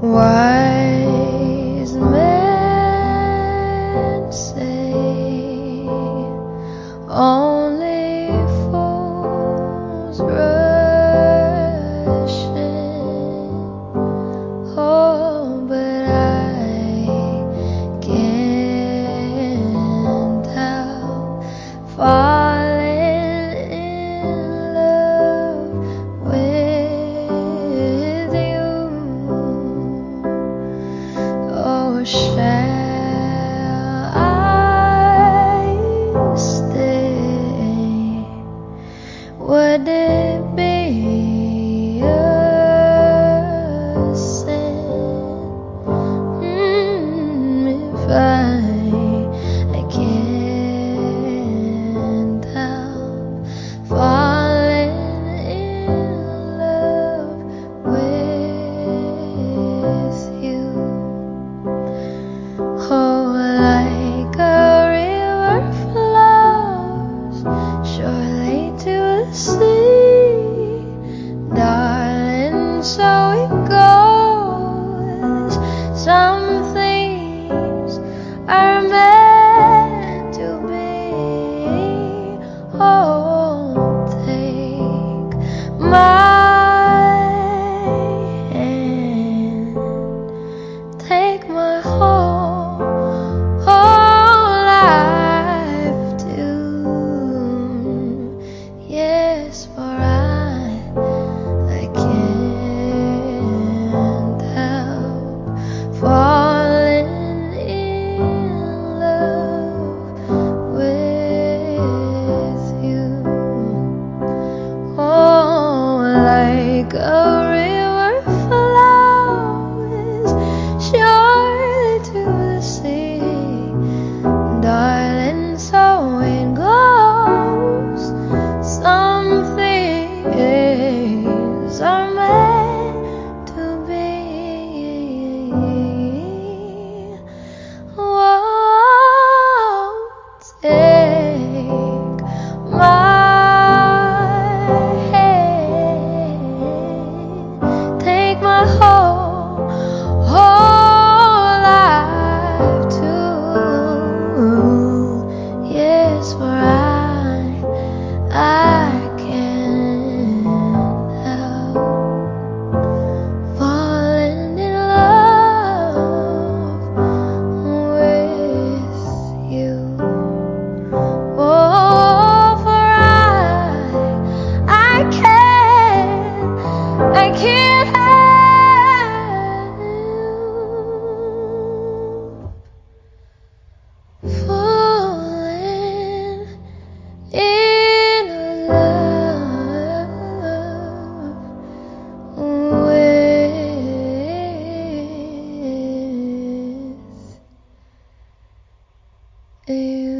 Why? find go and